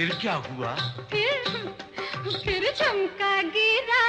फिर क्या हुआ? फिर फिर चमका गिरा।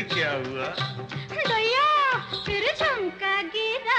फिर क्या हुआ? भैया फिर चमका गिरा।